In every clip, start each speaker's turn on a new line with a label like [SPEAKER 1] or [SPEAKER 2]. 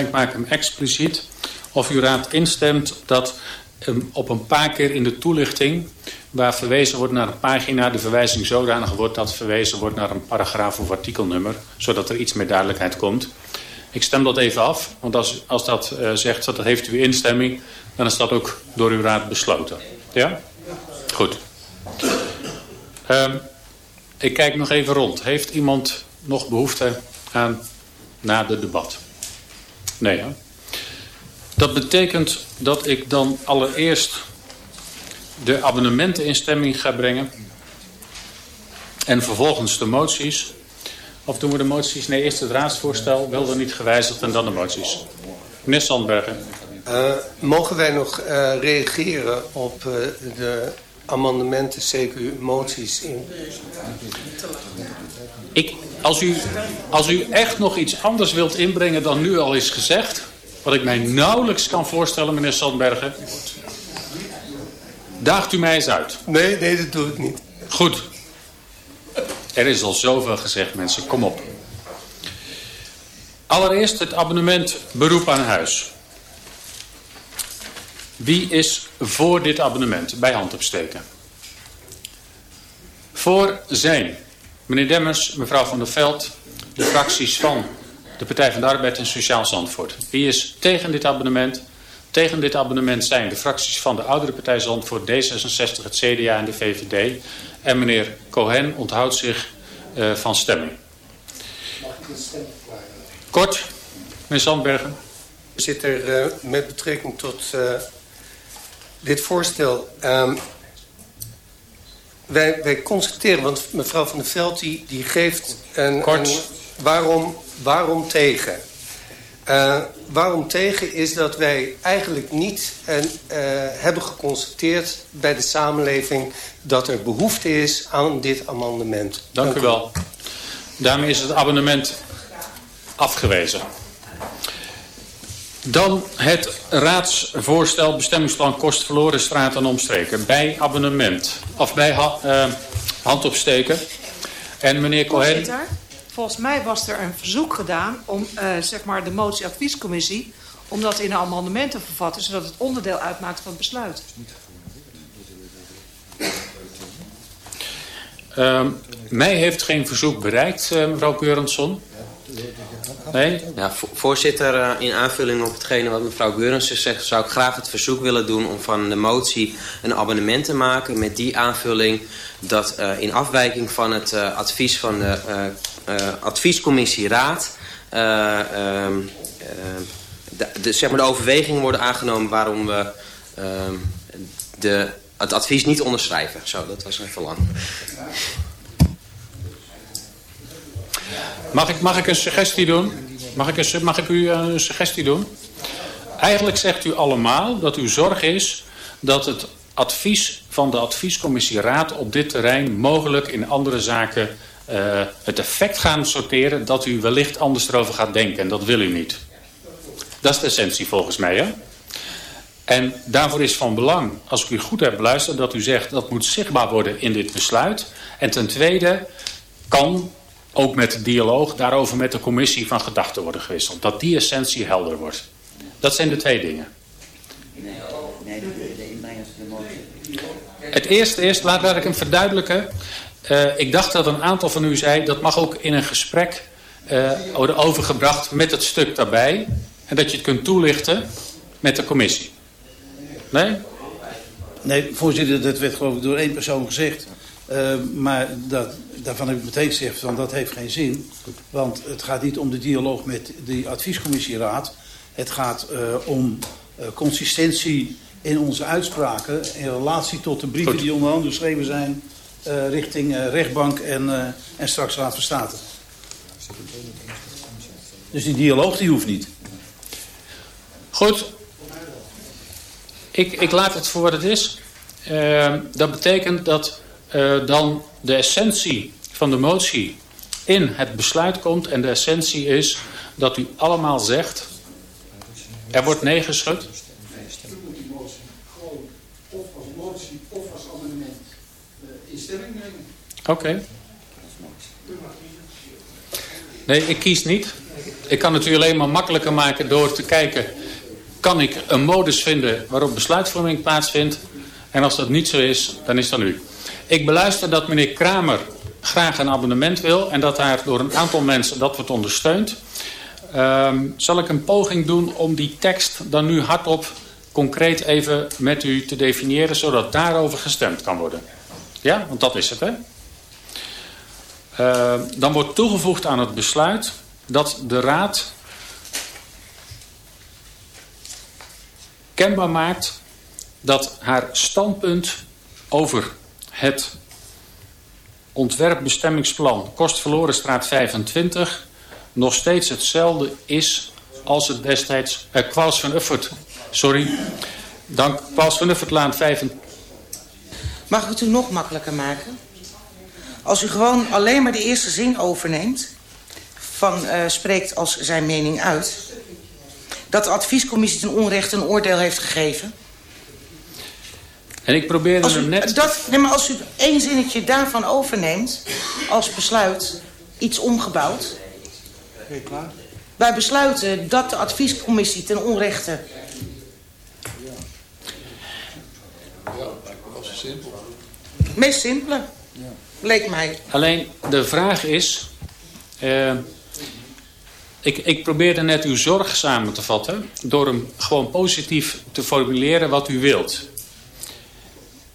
[SPEAKER 1] Ik maak hem expliciet. Of uw raad instemt dat um, op een paar keer in de toelichting... waar verwezen wordt naar een pagina... de verwijzing zodanig wordt dat verwezen wordt naar een paragraaf of artikelnummer... zodat er iets meer duidelijkheid komt. Ik stem dat even af, want als, als dat uh, zegt dat heeft uw instemming... dan is dat ook door uw raad besloten. Ja? Goed. Um, ik kijk nog even rond. Heeft iemand nog behoefte aan na de debat? Nee, hè? Dat betekent dat ik dan allereerst de abonnementen in stemming ga brengen. En vervolgens de moties. Of doen we de moties? Nee, eerst het raadsvoorstel. Wel dan niet gewijzigd en dan de moties. Meneer Sandbergen.
[SPEAKER 2] Uh, mogen wij nog uh, reageren op uh, de amendementen, CQ, moties in?
[SPEAKER 1] Ik, als, u, als u echt nog iets anders wilt inbrengen dan nu al is gezegd... wat ik mij nauwelijks kan voorstellen, meneer Sandbergen... daagt u mij eens uit.
[SPEAKER 2] Nee, nee, dat doe ik niet.
[SPEAKER 1] Goed. Er is al zoveel gezegd, mensen. Kom op. Allereerst het abonnement beroep aan huis. Wie is voor dit abonnement? Bij hand opsteken. Voor zijn meneer Demmers, mevrouw van der Veld, de fracties van de Partij van de Arbeid en Sociaal Zandvoort. Wie is tegen dit abonnement? Tegen dit abonnement zijn de fracties van de oudere partij Zandvoort, D66, het CDA en de VVD. En meneer Cohen onthoudt zich uh, van stemming. Mag ik een stem Kort, meneer Zandbergen.
[SPEAKER 2] Zit er uh, met betrekking tot uh, dit voorstel... Um, wij, wij constateren, want mevrouw van der Veld die, die geeft een...
[SPEAKER 1] Kort.
[SPEAKER 2] Een, waarom, waarom tegen? Uh, waarom tegen is dat wij eigenlijk niet en, uh, hebben geconstateerd bij de samenleving... dat er behoefte is aan dit amendement.
[SPEAKER 1] Dank, Dank u wel. Daarmee is het abonnement afgewezen. Dan het raadsvoorstel bestemmingsplan kost verloren straat en omstreken. Bij abonnement. Of bij ha uh, hand opsteken. En meneer Cohen...
[SPEAKER 3] Volgens mij was er een verzoek gedaan om uh, zeg maar de motieadviescommissie... om dat in een amendement te vervatten... zodat het onderdeel uitmaakt van het besluit.
[SPEAKER 1] Uh, mij heeft geen verzoek bereikt, uh, mevrouw Keurensson.
[SPEAKER 4] Ja, voorzitter, uh, in aanvulling op hetgene wat mevrouw Geurensen zegt... zou ik graag het verzoek willen doen om van de motie een abonnement te maken... met die aanvulling dat uh, in afwijking van het uh, advies van de adviescommissie Raad... Ehm, de, de, zeg maar de overwegingen worden aangenomen waarom we ehm, de, het advies niet onderschrijven. Zo, dat was even lang.
[SPEAKER 1] Mag ik, mag ik een suggestie doen? Mag ik, mag ik u een suggestie doen? Eigenlijk zegt u allemaal dat uw zorg is dat het advies van de adviescommissie Raad op dit terrein mogelijk in andere zaken uh, het effect gaan sorteren dat u wellicht anders erover gaat denken. En dat wil u niet. Dat is de essentie volgens mij. Hè? En daarvoor is van belang, als ik u goed heb beluisterd, dat u zegt dat moet zichtbaar worden in dit besluit. En ten tweede kan ook met de dialoog daarover met de commissie van gedachten worden gewisseld. Dat die essentie helder wordt. Dat zijn de twee dingen. Het eerste is, laat, laat ik hem verduidelijken. Uh, ik dacht dat een aantal van u zei, dat mag ook in een gesprek uh, worden overgebracht met het stuk daarbij. En dat je het kunt toelichten met de commissie. Nee?
[SPEAKER 5] Nee, voorzitter, dat werd geloof ik door één persoon gezegd. Uh, maar dat, daarvan heb ik meteen gezegd, van dat heeft geen zin. Want het gaat niet om de dialoog met de adviescommissieraad. Het gaat uh, om uh, consistentie in onze uitspraken... in relatie tot de brieven Goed. die onder andere geschreven zijn... richting rechtbank en, en straks Raad van State. Dus die dialoog die hoeft niet.
[SPEAKER 1] Goed. Ik, ik laat het voor wat het is. dat betekent dat uh, dan de essentie van de motie in het besluit komt. En de essentie is dat u allemaal zegt... Er wordt nee geschud. Oké. Nee, ik kies niet. ik kan het u alleen maar makkelijker maken door te kijken... kan ik een modus vinden waarop besluitvorming plaatsvindt? En als dat niet zo is, dan is dat u. Ik beluister dat meneer Kramer graag een abonnement wil... en dat daar door een aantal mensen dat wordt ondersteund. Um, zal ik een poging doen om die tekst dan nu hardop concreet even met u te definiëren... zodat daarover gestemd kan worden. Ja, want dat is het, hè? Uh, dan wordt toegevoegd aan het besluit dat de Raad kenbaar maakt dat haar standpunt over het ontwerpbestemmingsplan Kostverlorenstraat 25 nog steeds hetzelfde is als het destijds... Uh, Kwaals van Uffert, sorry. Dank, Kwaals van Uffertlaan 25...
[SPEAKER 6] Mag ik het u nog makkelijker maken? Als u gewoon alleen maar de eerste zin overneemt... van uh, spreekt als zijn mening uit... dat de adviescommissie ten onrechte een oordeel heeft gegeven...
[SPEAKER 1] En ik probeerde hem net...
[SPEAKER 6] Dat, nee, maar als u één zinnetje daarvan overneemt... als besluit, iets omgebouwd... Ben je klaar? Wij besluiten dat de adviescommissie ten onrechte...
[SPEAKER 7] Ja, was simpel.
[SPEAKER 6] Meest simpele, ja. leek mij.
[SPEAKER 1] Alleen, de vraag is... Uh, ik, ik probeerde net uw zorg samen te vatten... door hem gewoon positief te formuleren wat u wilt.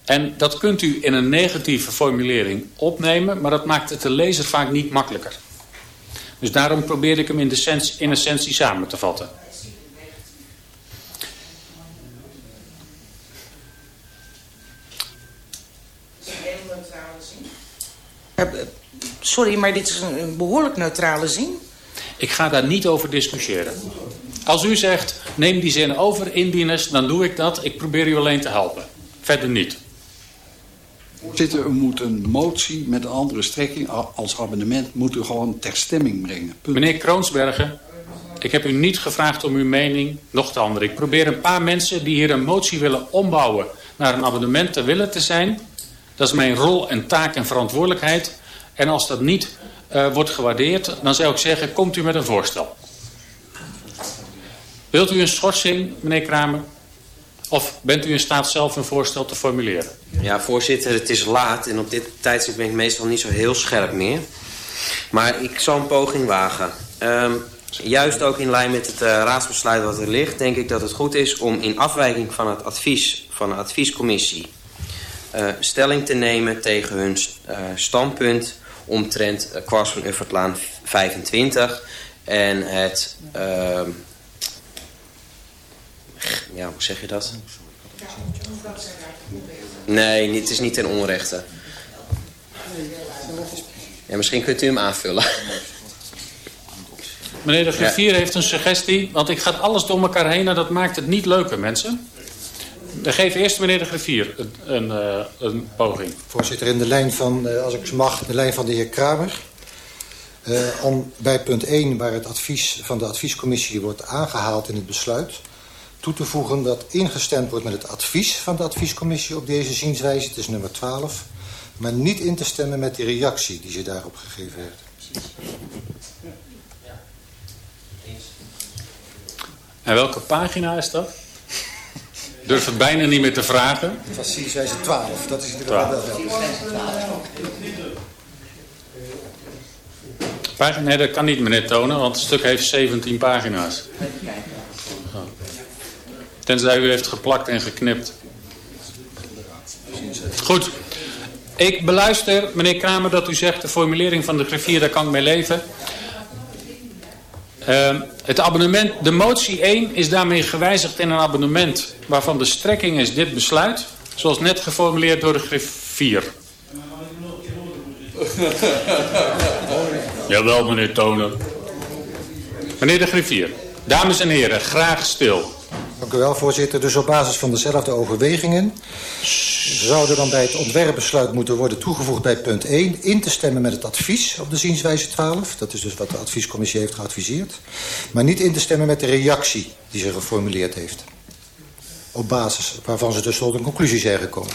[SPEAKER 1] En dat kunt u in een negatieve formulering opnemen... maar dat maakt het de lezer vaak niet makkelijker. Dus daarom probeerde ik hem in, de sens, in essentie samen te vatten.
[SPEAKER 6] Sorry, maar dit is een behoorlijk neutrale zin.
[SPEAKER 1] Ik ga daar niet over discussiëren. Als u zegt, neem die zin over, indieners, dan doe ik dat. Ik probeer u alleen te helpen. Verder niet.
[SPEAKER 7] Voorzitter, u moet een motie met een andere strekking als abonnement moet u gewoon ter stemming brengen.
[SPEAKER 1] Meneer Kroonsbergen, ik heb u niet gevraagd om uw mening, nog te andere. Ik probeer een paar mensen die hier een motie willen ombouwen naar een abonnement te willen te zijn. Dat is mijn rol en taak en verantwoordelijkheid. En als dat niet uh, wordt gewaardeerd, dan zou ik zeggen, komt u met een voorstel. Wilt u een schorsing, meneer Kramer? Of bent u in staat zelf een voorstel te formuleren?
[SPEAKER 4] Ja, voorzitter, het is laat en op dit tijdstip ben ik meestal niet zo heel scherp meer. Maar ik zal een poging wagen. Um, juist ook in lijn met het uh, raadsbesluit wat er ligt... denk ik dat het goed is om in afwijking van het advies van de adviescommissie... Uh, stelling te nemen tegen hun uh, standpunt omtrent Kwars van Uffertlaan 25... en het... Ja, hoe zeg je dat? Nee, het is niet ten onrechte. Ja, misschien kunt u hem aanvullen.
[SPEAKER 1] Meneer de griffier ja. heeft een suggestie, want ik ga alles door elkaar heen en dat maakt het niet leuker, mensen. We geven eerst meneer de griffier een, een, uh, een poging.
[SPEAKER 8] Voorzitter, in de lijn van, uh, als ik mag, de lijn van de heer Kramer. Uh, om, bij punt 1, waar het advies van de adviescommissie wordt aangehaald in het besluit toe te voegen dat ingestemd wordt met het advies van de adviescommissie op deze zienswijze, het is nummer 12, maar niet in te stemmen met de reactie die ze daarop gegeven heeft.
[SPEAKER 1] En welke pagina is dat? Durf het bijna niet meer te vragen.
[SPEAKER 8] Het was zienswijze 12, dat is inderdaad wel wel.
[SPEAKER 1] Pagina, nee, dat kan niet meneer tonen, want het stuk heeft 17 pagina's. Tenzij u heeft geplakt en geknipt. Goed. Ik beluister, meneer Kramer, dat u zegt... de formulering van de griffier, daar kan ik mee leven. Uh, het abonnement, de motie 1 is daarmee gewijzigd in een abonnement... waarvan de strekking is dit besluit... zoals net geformuleerd door de griffier. Jawel, meneer Tonen. Meneer de griffier, dames en heren, graag stil...
[SPEAKER 8] Dank u wel, voorzitter. Dus op basis van dezelfde overwegingen... zouden dan bij het ontwerpbesluit moeten worden toegevoegd bij punt 1... in te stemmen met het advies op de zienswijze 12. Dat is dus wat de adviescommissie heeft geadviseerd. Maar niet in te stemmen met de reactie die ze geformuleerd heeft. Op basis waarvan ze dus tot een conclusie zijn gekomen.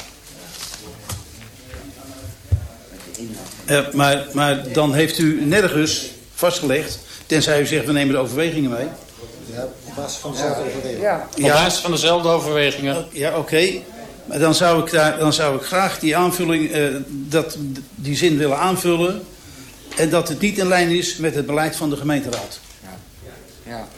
[SPEAKER 5] Uh, maar, maar dan heeft u nergens vastgelegd Tenzij u zegt, we nemen de overwegingen mee.
[SPEAKER 8] Ja, basis van dezelfde overweging.
[SPEAKER 3] Ja.
[SPEAKER 1] Op basis van dezelfde overwegingen.
[SPEAKER 5] Ja, oké. Maar dan zou, ik daar, dan zou ik graag die aanvulling, eh, dat, die zin willen aanvullen. En dat het niet in lijn is met het beleid van de gemeenteraad.
[SPEAKER 9] Ja.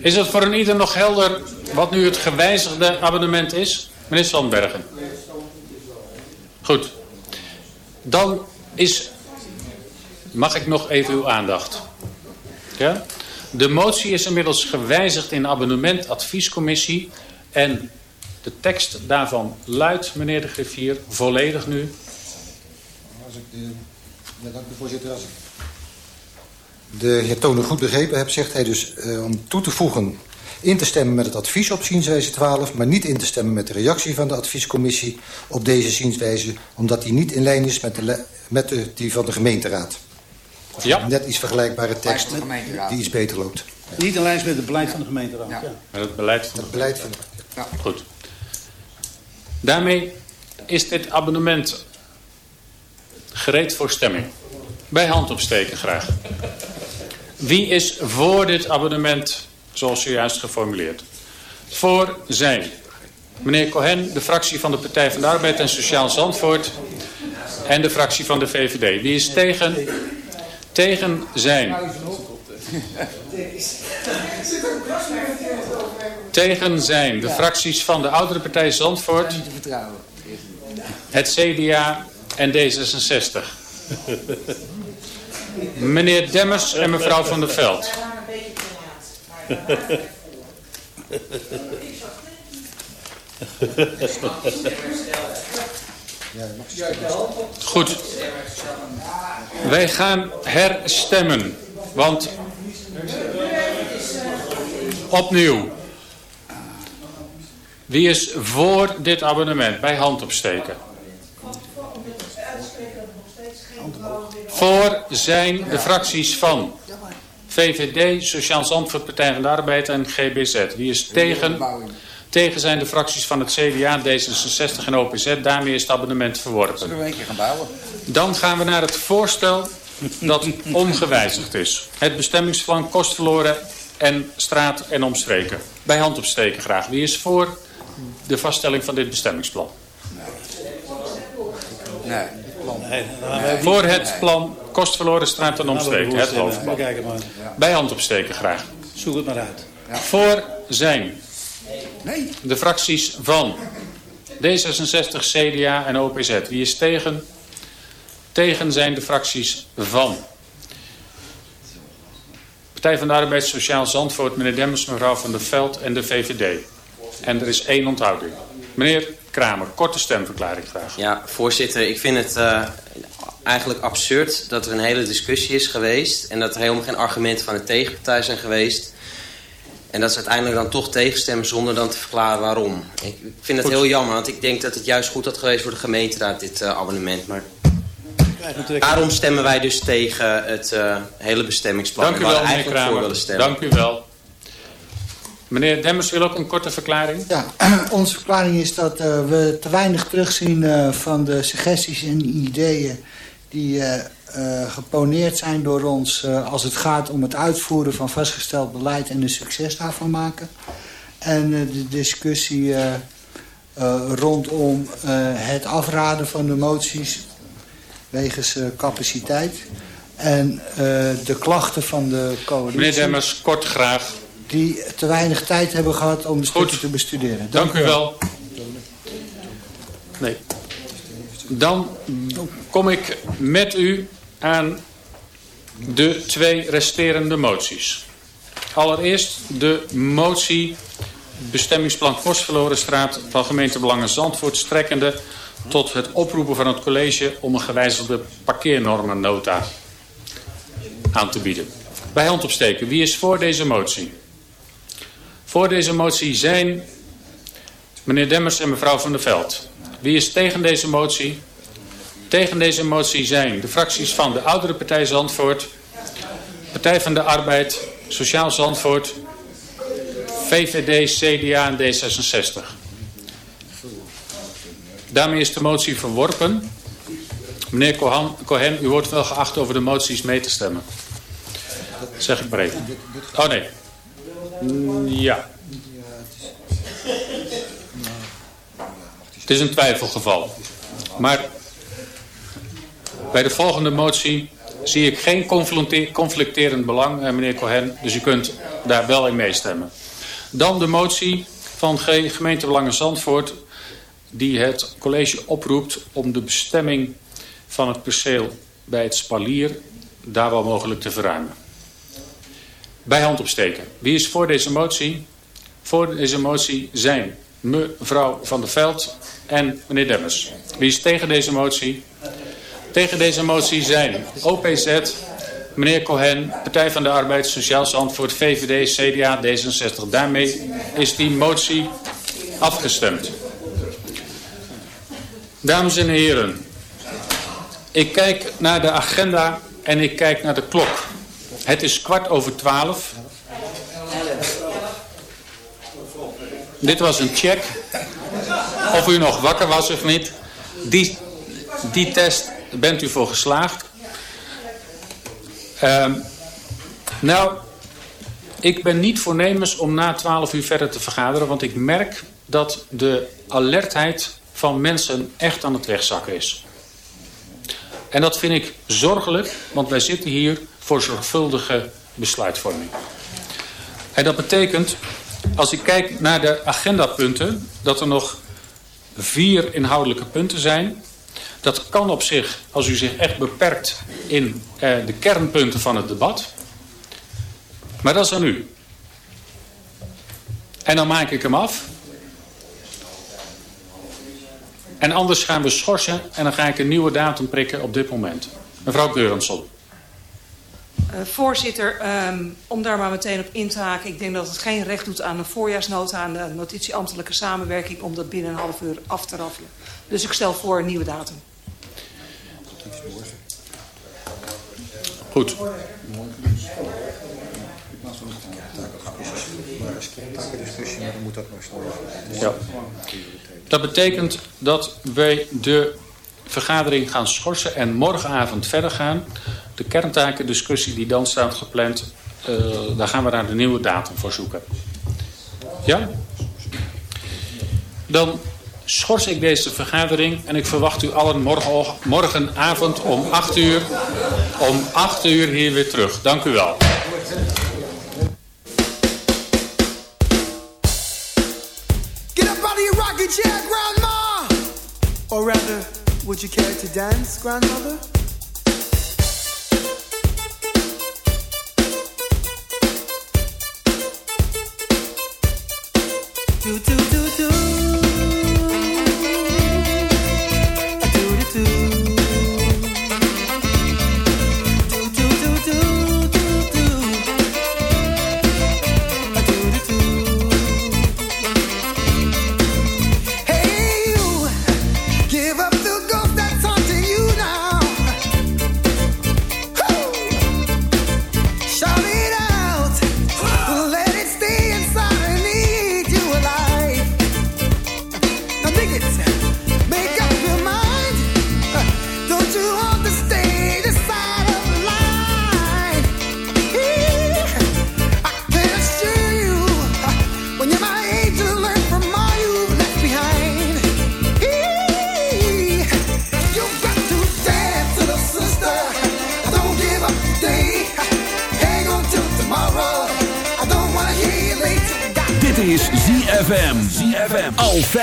[SPEAKER 1] Is het voor een ieder nog helder wat nu het gewijzigde abonnement is? Meneer Sandbergen. Goed. Dan is... Mag ik nog even uw aandacht? Ja? De motie is inmiddels gewijzigd in abonnement adviescommissie. En de tekst daarvan luidt, meneer de griffier, volledig nu.
[SPEAKER 8] Als ik de, ja, dank u voorzitter. Als ik de heer Toner goed begrepen heb, zegt hij dus eh, om toe te voegen... in te stemmen met het advies op zienswijze 12... maar niet in te stemmen met de reactie van de adviescommissie op deze zienswijze... omdat die niet in lijn is met, de, met de, die van de gemeenteraad.
[SPEAKER 1] Ja.
[SPEAKER 8] Net iets vergelijkbare tekst
[SPEAKER 9] de
[SPEAKER 8] die iets beter loopt.
[SPEAKER 5] Niet in lijn is met het beleid van de gemeenteraad.
[SPEAKER 9] Ja.
[SPEAKER 5] Ja.
[SPEAKER 1] Met het beleid van
[SPEAKER 8] Het beleid van de...
[SPEAKER 1] Goed. Daarmee is dit abonnement gereed voor stemming. Bij hand opsteken graag. Wie is voor dit abonnement zoals zojuist geformuleerd? Voor zijn meneer Cohen, de fractie van de Partij van de Arbeid en Sociaal Zandvoort en de fractie van de VVD. Wie is tegen? Tegen zijn. Tegen zijn de fracties van de oudere partij Zandvoort, het CDA en D66. Meneer Demmers en mevrouw van der Veld. Goed. Wij gaan herstemmen. Want opnieuw. Wie is voor dit abonnement? Bij hand opsteken. Voor zijn de fracties van VVD, Sociaal Zandvoort, Partij van de Arbeid en GBZ. Wie is tegen? Tegen zijn de fracties van het CDA, D66 en OPZ. Daarmee is het abonnement verworpen.
[SPEAKER 9] Zullen we een keer gaan bouwen?
[SPEAKER 1] Dan gaan we naar het voorstel dat ongewijzigd is. Het bestemmingsplan Kostverloren en Straat en Omstreken. Bij hand opsteken graag. Wie is voor de vaststelling van dit bestemmingsplan?
[SPEAKER 9] Nee.
[SPEAKER 5] Nee,
[SPEAKER 1] Voor het plan Kostverloren Straat en
[SPEAKER 5] we
[SPEAKER 1] Omstreken. Het hoofdplan. Bij hand opsteken graag.
[SPEAKER 5] Zoek het maar uit.
[SPEAKER 1] Voor zijn
[SPEAKER 9] Nee.
[SPEAKER 1] de fracties van D66, CDA en OPZ. Wie is tegen? Tegen zijn de fracties van Partij van de Arbeid, Sociaal Zandvoort, meneer Demmers, mevrouw van der Veld en de VVD. En er is één onthouding. Meneer Kramer, korte stemverklaring graag.
[SPEAKER 4] Ja, voorzitter, ik vind het eh, eigenlijk absurd dat er een hele discussie is geweest... en dat er helemaal geen argumenten van de tegenpartij zijn geweest... en dat ze uiteindelijk dan toch tegenstemmen zonder dan te verklaren waarom. Ik vind het
[SPEAKER 1] Goed.
[SPEAKER 4] heel jammer, want ik denk dat het juist goed had geweest voor de gemeenteraad, dit eh, abonnement. Maar daarom stemmen wij dus tegen het eh, hele bestemmingsplan.
[SPEAKER 1] Dank u wel, meneer
[SPEAKER 4] eigenlijk voor
[SPEAKER 1] Kramer.
[SPEAKER 4] willen stemmen.
[SPEAKER 1] Dank u wel. Meneer Demmers wil ook een korte verklaring.
[SPEAKER 10] Ja, onze verklaring is dat eh, we te weinig terugzien eh, van de suggesties en ideeën die eh, eh, geponeerd zijn door ons eh, als het gaat om het uitvoeren van vastgesteld beleid en de succes daarvan maken. En de discussie rondom het afraden van de moties wegens capaciteit. En de klachten van de coalitie
[SPEAKER 1] Meneer Demmers, kort graag.
[SPEAKER 10] die te weinig tijd hebben gehad om de stukken te bestuderen.
[SPEAKER 1] Dank u wel. Nee. Dan kom ik met u aan de twee resterende moties. Allereerst de motie bestemmingsplan Kostverlorenstraat van gemeente Belangen Zandvoort strekkende tot het oproepen van het college om een gewijzigde parkeernormennota aan te bieden. Bij hand opsteken. Wie is voor deze motie? Voor deze motie zijn meneer Demmers en mevrouw van der Veld. Wie is tegen deze motie? Tegen deze motie zijn de fracties van de Oudere Partij Zandvoort, Partij van de Arbeid, Sociaal Zandvoort, VVD, CDA en D66. Daarmee is de motie verworpen. Meneer Cohen, u wordt wel geacht over de moties mee te stemmen. Zeg ik maar even. Oh nee. Ja. Het is een twijfelgeval. Maar bij de volgende motie zie ik geen conflicterend belang, eh, meneer Cohen. Dus u kunt daar wel in meestemmen. Dan de motie van gemeente Belangen Zandvoort... die het college oproept om de bestemming van het perceel bij het spalier... daar wel mogelijk te verruimen. Bij hand opsteken. Wie is voor deze motie? Voor deze motie zijn mevrouw Van der Veld en meneer Demmers. Wie is tegen deze motie? Tegen deze motie zijn OPZ, meneer Cohen, Partij van de Arbeid, Sociaal Zandvoort, VVD, CDA, D66. Daarmee is die motie afgestemd. Dames en heren, ik kijk naar de agenda en ik kijk naar de klok. Het is kwart over twaalf. Dit was een check. Of u nog wakker was of niet. Die, die test bent u voor geslaagd. Ehm, nou, ik ben niet voornemens om na 12 uur verder te vergaderen. Want ik merk dat de alertheid van mensen echt aan het wegzakken is. En dat vind ik zorgelijk, want wij zitten hier voor zorgvuldige besluitvorming. En dat betekent, als ik kijk naar de agendapunten, dat er nog vier inhoudelijke punten zijn. Dat kan op zich, als u zich echt beperkt in eh, de kernpunten van het debat. Maar dat is aan u. En dan maak ik hem af. En anders gaan we schorsen en dan ga ik een nieuwe datum prikken op dit moment. Mevrouw Keuransson.
[SPEAKER 3] Uh, voorzitter, um, om daar maar meteen op in te haken. Ik denk dat het geen recht doet aan een voorjaarsnota, aan de notitie ambtelijke samenwerking, om dat binnen een half uur af te raffelen. Dus ik stel voor een nieuwe datum.
[SPEAKER 1] Goed. Ja. Dat betekent dat wij de vergadering gaan schorsen en morgenavond verder gaan. De kerntakendiscussie die dan staat gepland, uh, daar gaan we naar de nieuwe datum voor zoeken. Ja? Dan schors ik deze vergadering en ik verwacht u allen morgen, morgenavond om 8 uur, om 8 uur hier weer terug. Dank u wel.
[SPEAKER 11] Get up out of your Grandma! Or rather, would you care to dance, Grandmother? Do, do,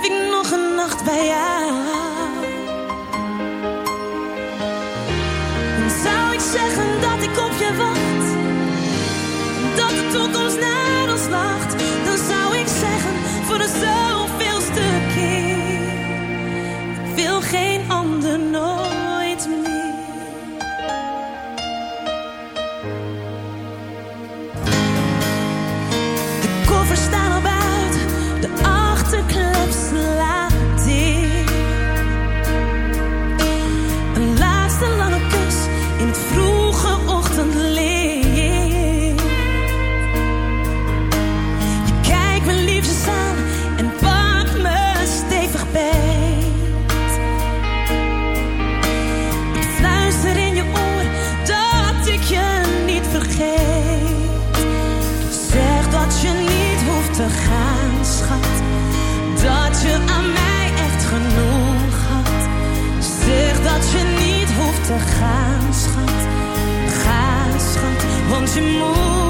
[SPEAKER 12] blijf ik nog een nacht bij jou. En zou ik zeggen dat ik op je wacht, dat de toekomst naar ons wacht, dan zou ik zeggen voor de zomer. Schat, want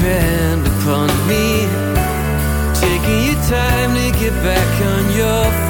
[SPEAKER 11] depend upon me. Taking your time to get back on your feet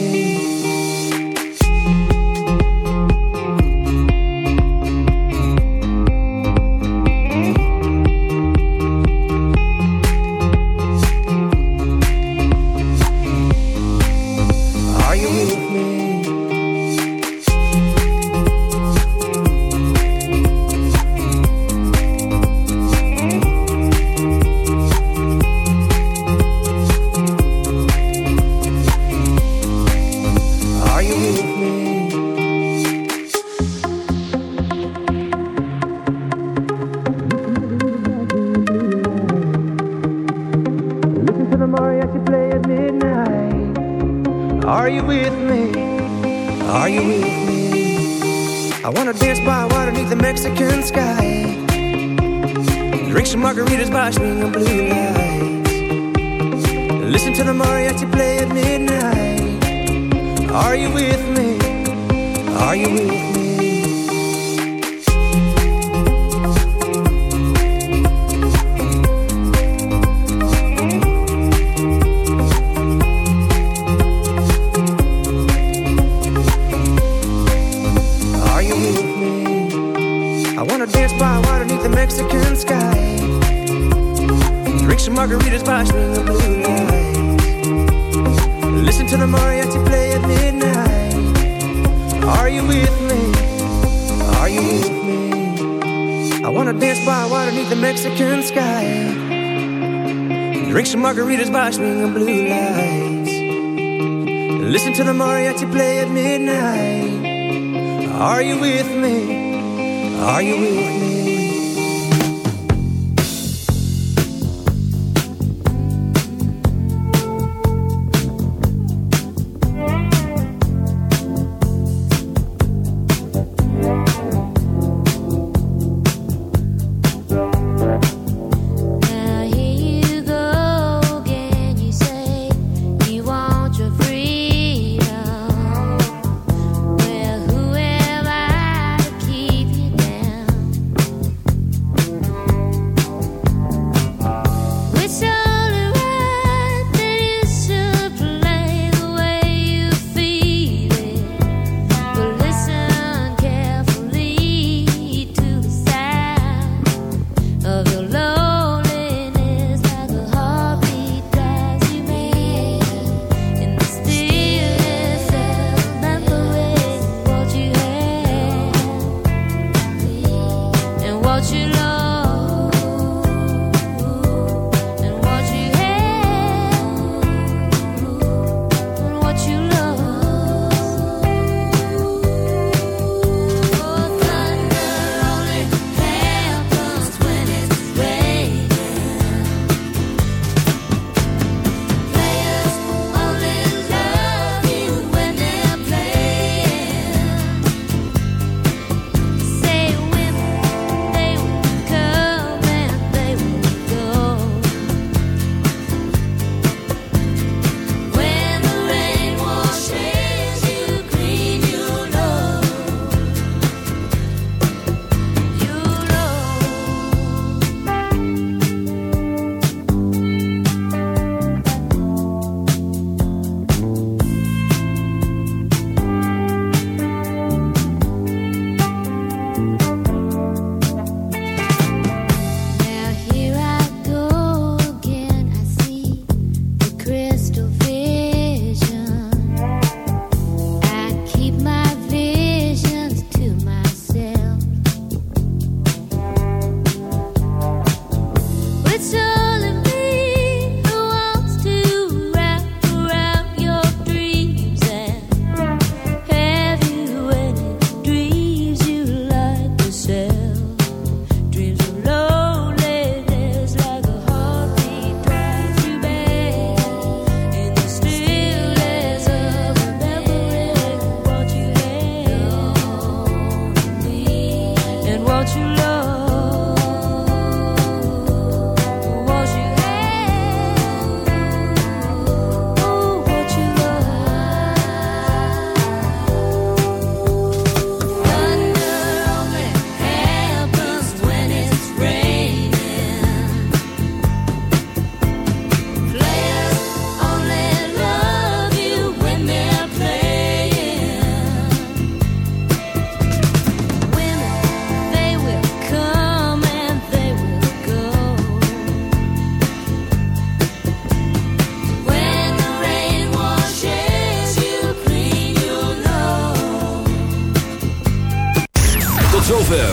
[SPEAKER 13] Are you
[SPEAKER 14] really?